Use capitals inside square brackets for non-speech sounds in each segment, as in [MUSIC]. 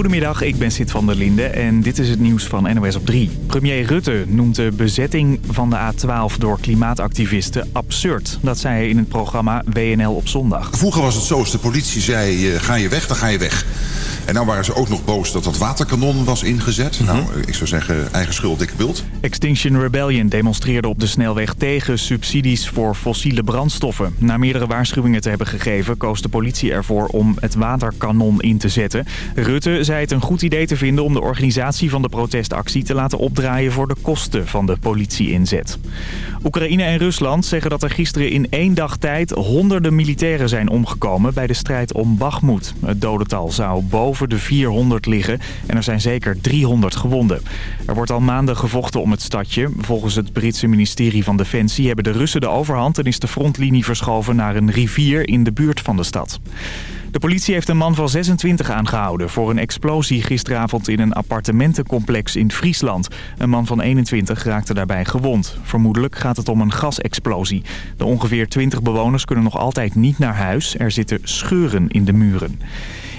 Goedemiddag, ik ben Sid van der Linde en dit is het nieuws van NOS op 3. Premier Rutte noemt de bezetting van de A12 door klimaatactivisten absurd. Dat zei hij in het programma WNL op zondag. Vroeger was het zo, als de politie zei, eh, ga je weg, dan ga je weg. En nou waren ze ook nog boos dat dat waterkanon was ingezet. Nou, ik zou zeggen, eigen schuld, dikke bult. Extinction Rebellion demonstreerde op de snelweg tegen subsidies voor fossiele brandstoffen. Na meerdere waarschuwingen te hebben gegeven, koos de politie ervoor om het waterkanon in te zetten. Rutte zei het een goed idee te vinden om de organisatie van de protestactie te laten opdraaien voor de kosten van de politieinzet. Oekraïne en Rusland zeggen dat er gisteren in één dag tijd honderden militairen zijn omgekomen bij de strijd om Bakhmut. Het dodental zou boven de 400 liggen en er zijn zeker 300 gewonden. Er wordt al maanden gevochten om het stadje. Volgens het Britse ministerie van Defensie hebben de Russen de overhand en is de frontlinie verschoven naar een rivier in de buurt van de stad. De politie heeft een man van 26 aangehouden voor een explosie gisteravond in een appartementencomplex in Friesland. Een man van 21 raakte daarbij gewond. Vermoedelijk gaat het om een gasexplosie. De ongeveer 20 bewoners kunnen nog altijd niet naar huis. Er zitten scheuren in de muren.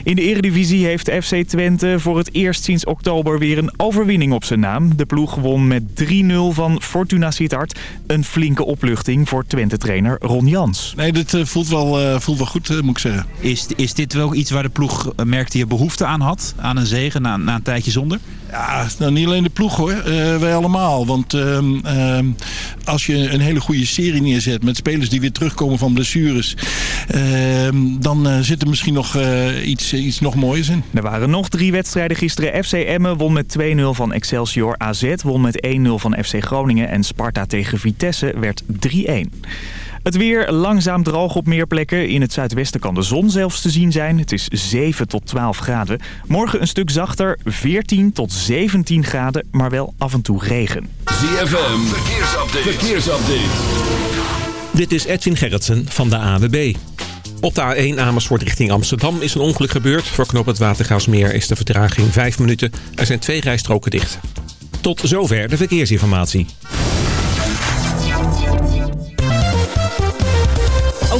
In de eredivisie heeft FC Twente voor het eerst sinds oktober weer een overwinning op zijn naam. De ploeg won met 3-0 van Fortuna Sittard. Een flinke opluchting voor Twente-trainer Ron Jans. Nee, dit eh, voelt wel, eh, voelt wel goed, eh, moet ik zeggen. Is, is dit wel iets waar de ploeg merkte je behoefte aan had? Aan een zegen na, na een tijdje zonder? Ja, nou niet alleen de ploeg hoor. wij allemaal. Want ehm, ehm, als je een hele goede serie neerzet met spelers die weer terugkomen van blessures... Ehm, dan zit er misschien nog iets, iets nog moois in. Er waren nog drie wedstrijden gisteren. FC Emmen won met 2-0 van Excelsior. AZ won met 1-0 van FC Groningen. En Sparta tegen Vitesse werd 3-1. Het weer langzaam droog op meer plekken. In het zuidwesten kan de zon zelfs te zien zijn. Het is 7 tot 12 graden. Morgen een stuk zachter, 14 tot 17 graden, maar wel af en toe regen. ZFM, verkeersupdate. verkeersupdate. Dit is Edwin Gerritsen van de AWB. Op de A1 Amersfoort richting Amsterdam is een ongeluk gebeurd. Voor knop het Watergaasmeer is de vertraging 5 minuten. Er zijn twee rijstroken dicht. Tot zover de verkeersinformatie.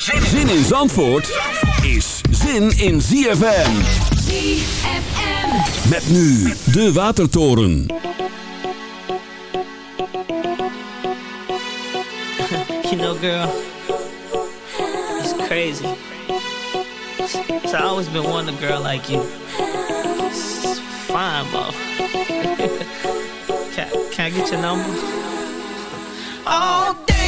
Zin in Zandvoort is zin in ZFM. ZFM. Met nu de Watertoren. You know, girl, it's crazy. So I always been wanting a girl like you. It's fine, buff. [LAUGHS] can, can I get your number? Oh, damn.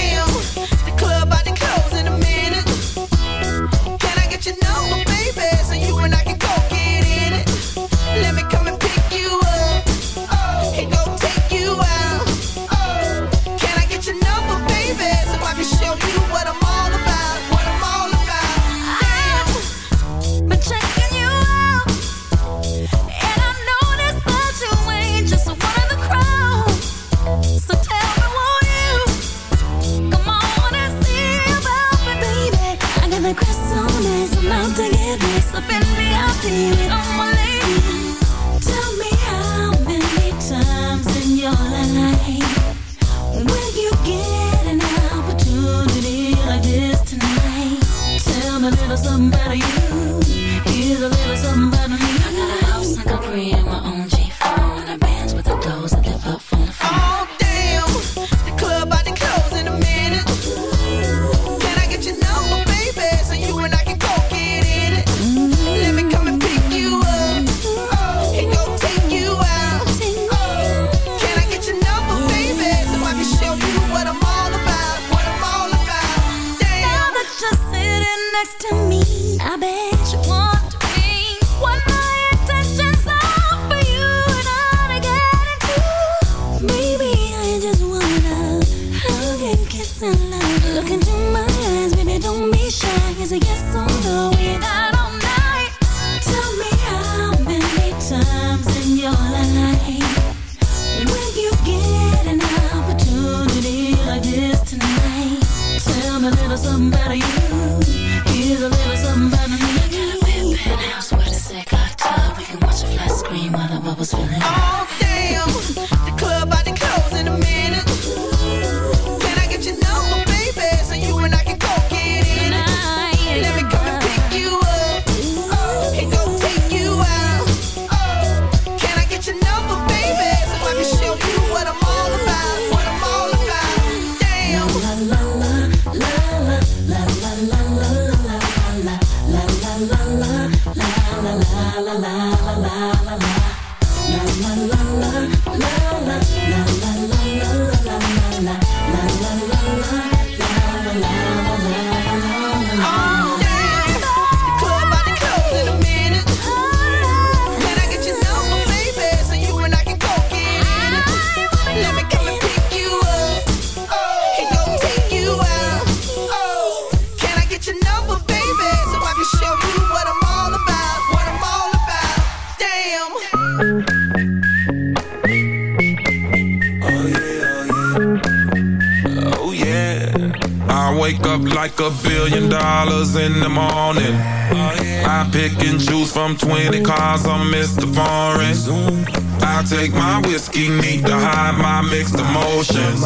20 cars, I'm Mr. Foreign. I take my whiskey, need to hide my mixed emotions.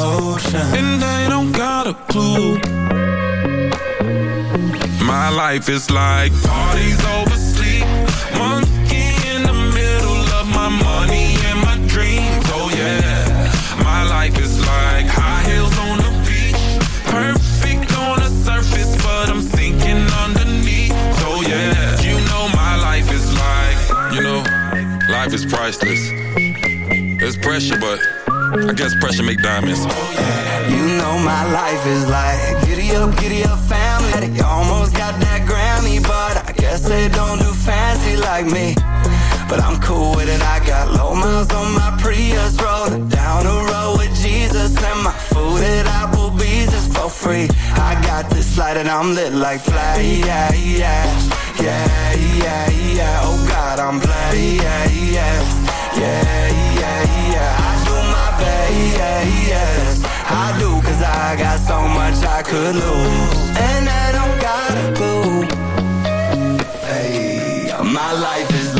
And they don't got a clue. My life is like parties over priceless. There's pressure, but I guess pressure make diamonds. You know my life is like Giddy up, giddy up family You almost got that Grammy But I guess they don't do fancy like me But I'm cool with it I got low miles on my Prius Rolling down the road with Jesus And my Applebee's free. I got this light and I'm lit like fly. Yeah, yeah Yeah, yeah, yeah. Oh God, I'm blessed Yeah, yeah Yeah, yeah, yeah. I do my best. I do cause I got so much I could lose. And I don't gotta go Hey, my life is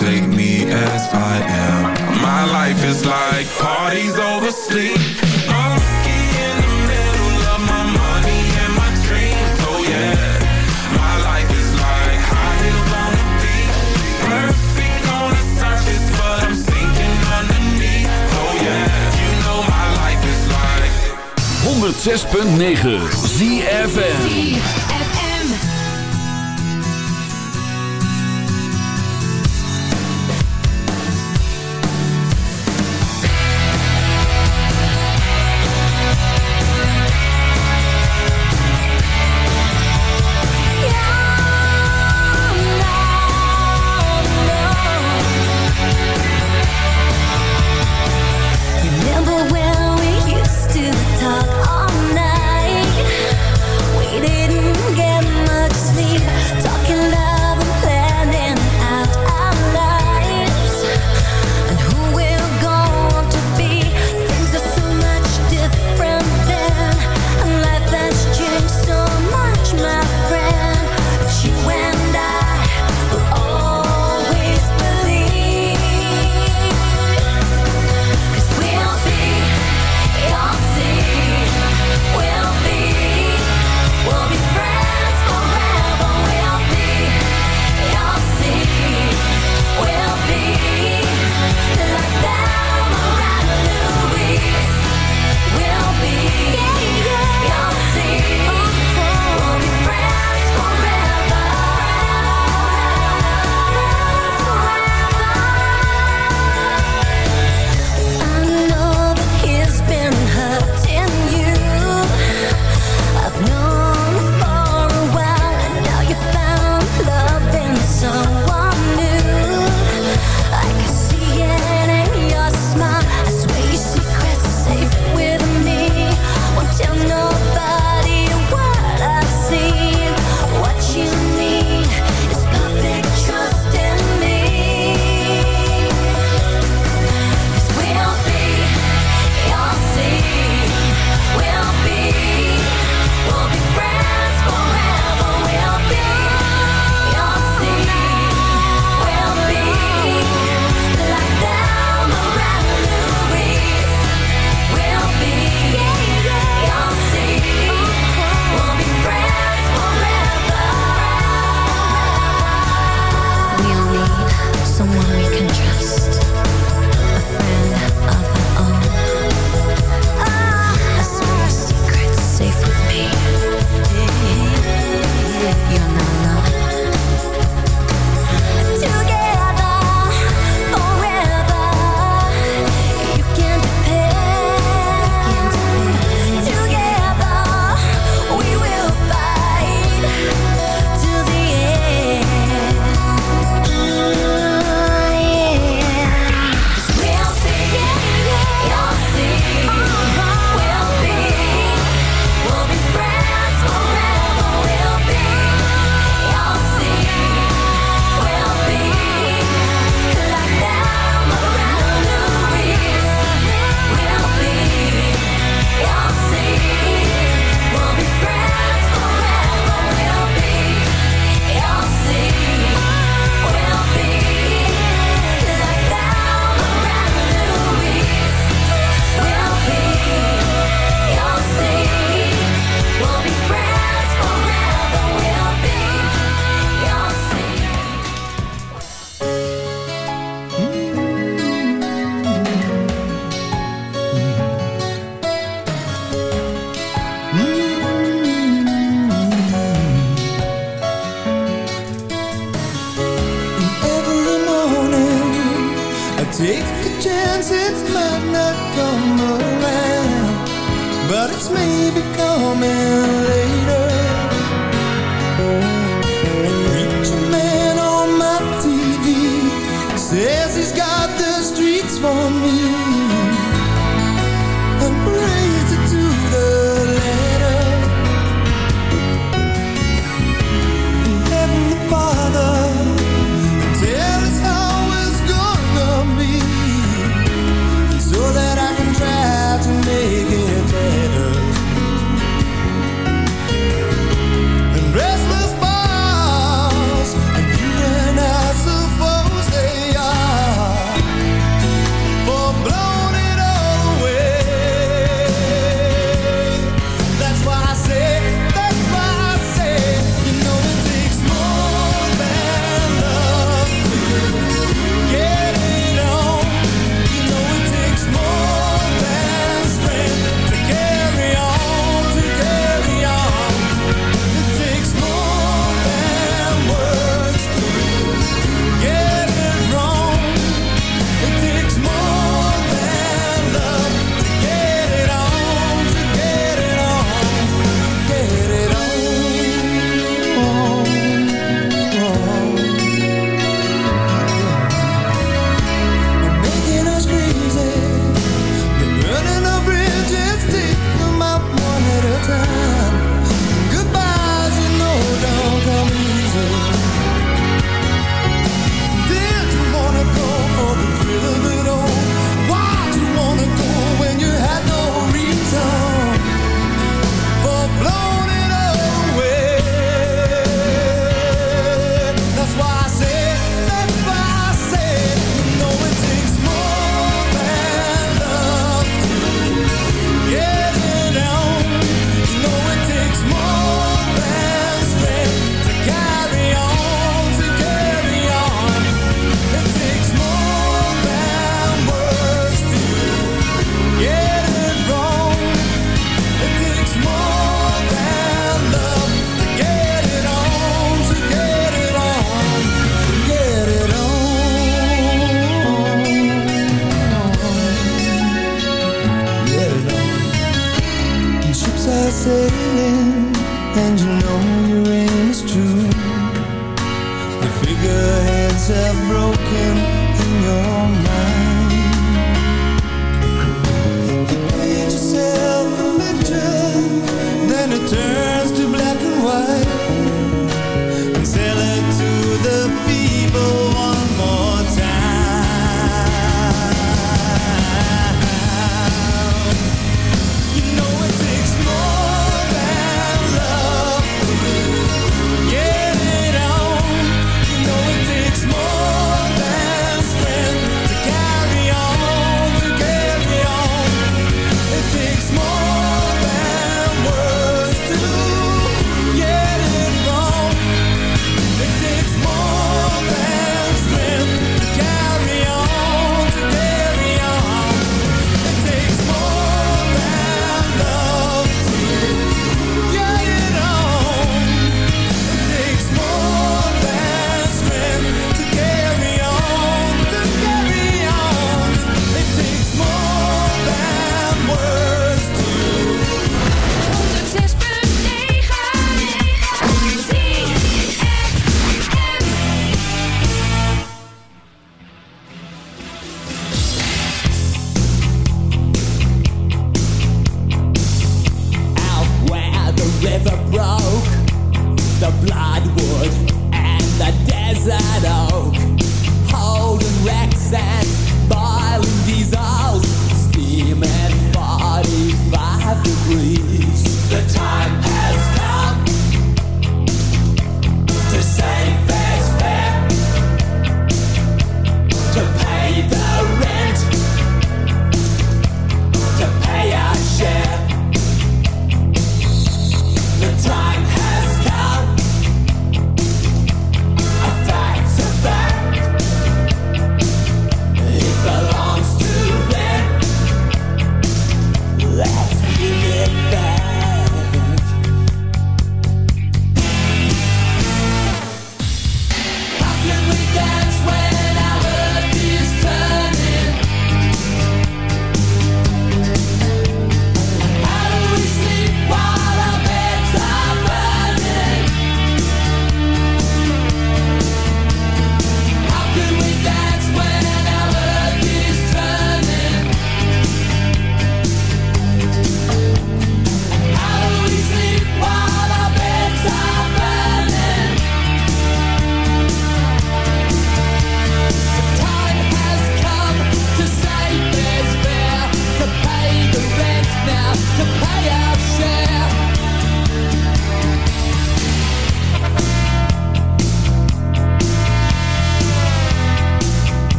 Take me as I am. My life is like parties over sleep. Monkey in the middle of my money and my dreams. Oh yeah. My life is like high heels on the beach. Perfect on the surface, but I'm sinking underneath. Oh yeah. You know my life is like 106.9 ZFN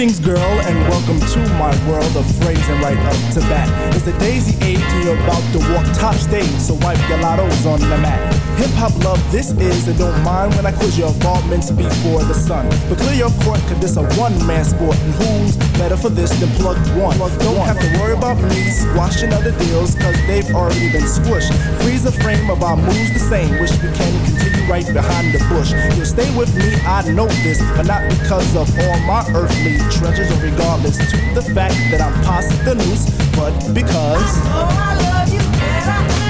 Greetings, girl, and welcome to my world of phrasing right up to bat. It's the daisy age, and you're about to walk top stage, so wipe your lottos on the mat. Hip hop love, this is, and don't mind when I quiz your involvements before the sun. But clear your court, cause this a one man sport, and who's better for this than plug one? Plug don't have to worry about me squashing other deals, cause they've already been squished. Freeze the frame of our moves the same, wish we can continue right behind the bush. You'll stay with me, I know this, but not because of all my earthly treasures, or regardless to the fact that I'm past the noose, but because. May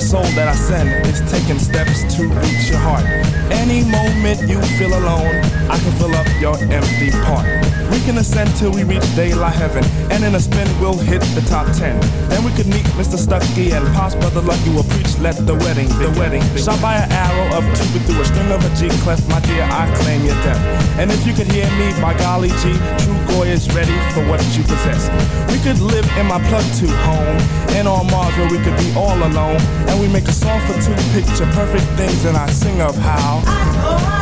The soul that I send is taking steps to reach your heart. Any moment you feel alone, I can fill up your empty part. We can ascend till we reach daylight heaven, and in a spin we'll hit the top ten. Then we could meet Mr. Stucky and Pops Brother Lucky will preach. Let the wedding, the wedding, shot by an arrow of two through a string of a G clef. My dear, I claim your death. And if you could hear me, by golly G, true Goy is ready for what you possess. We could live in my plug two home, and on Mars where we could be all alone. And we make a song for two picture perfect things, and I sing of how. I love you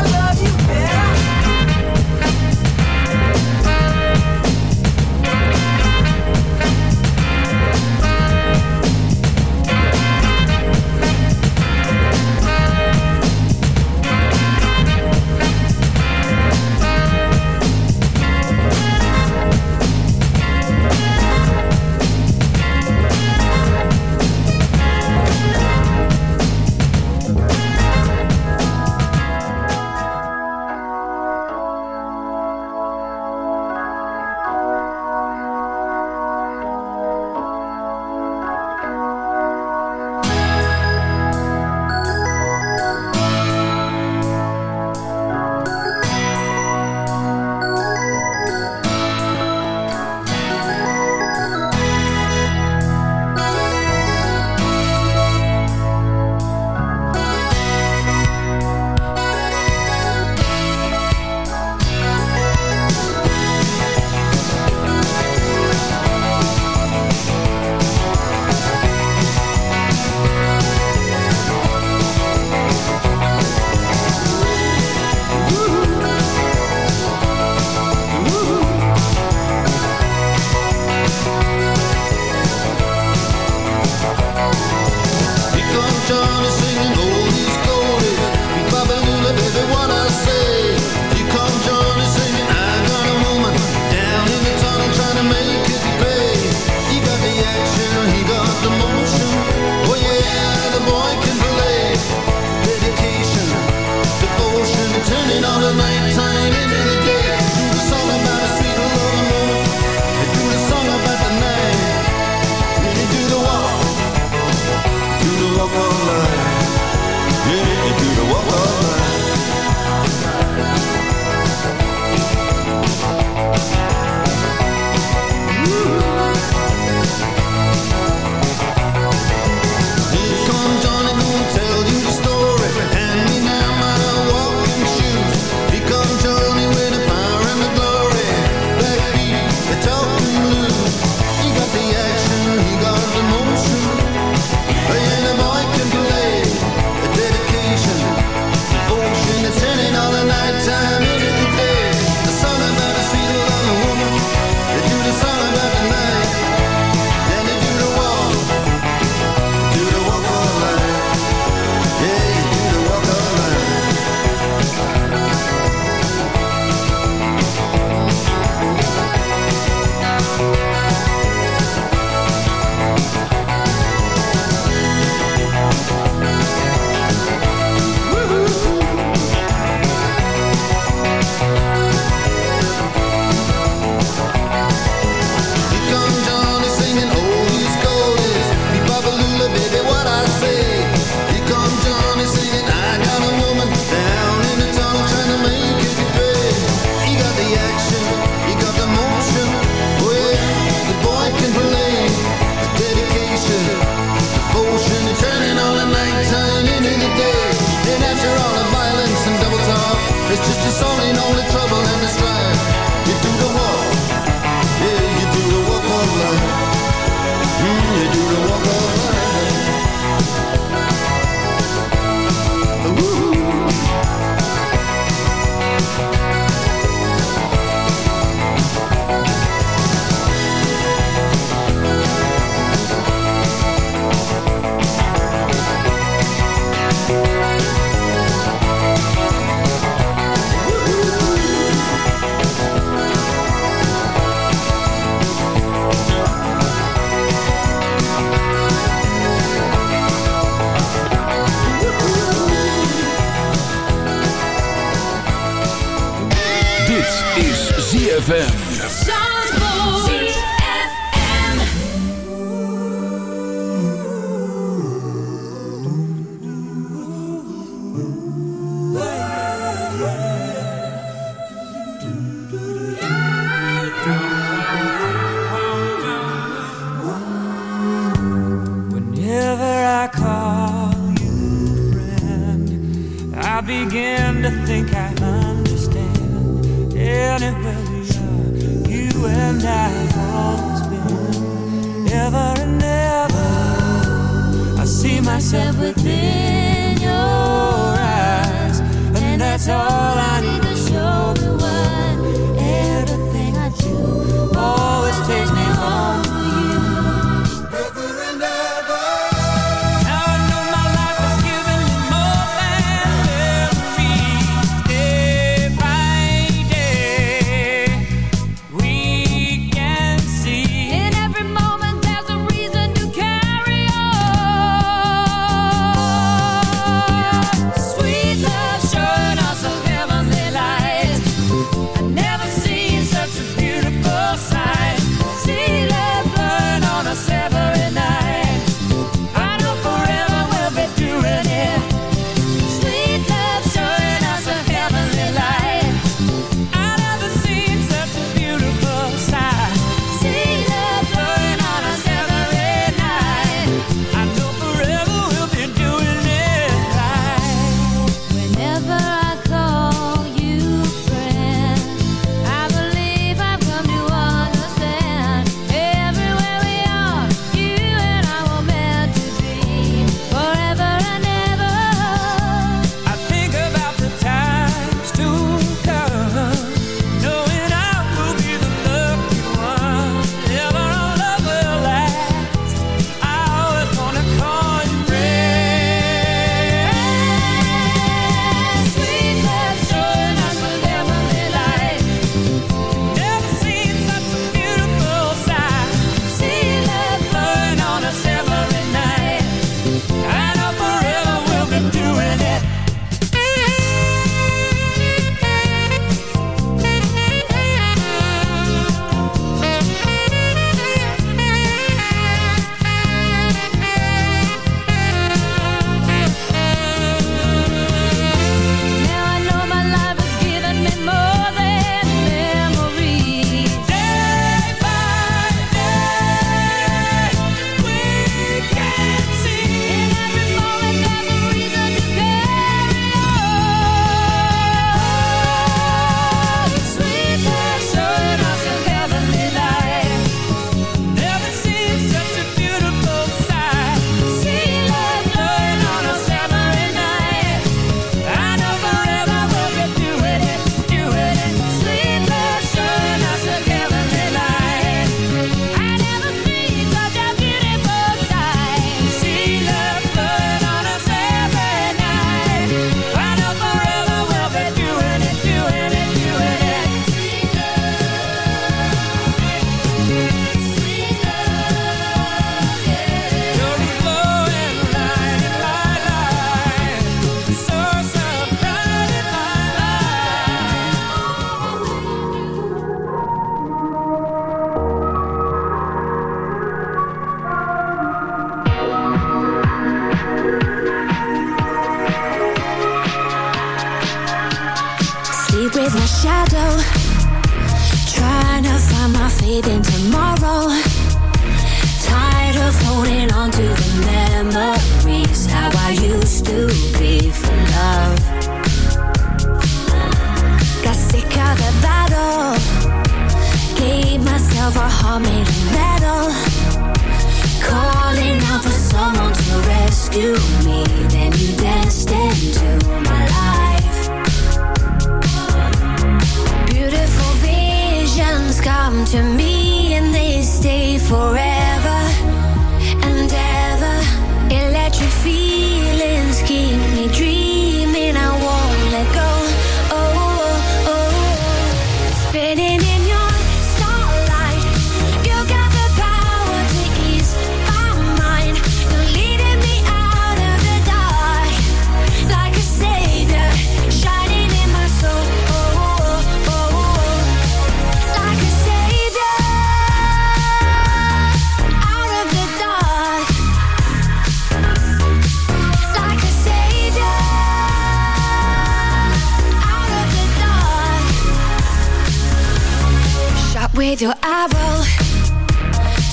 with your arrow,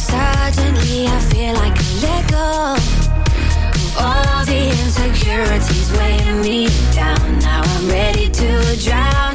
Suddenly I feel like a let go all the insecurities weighing me down. Now I'm ready to drown.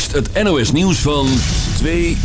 Eerst het NOS nieuws van 2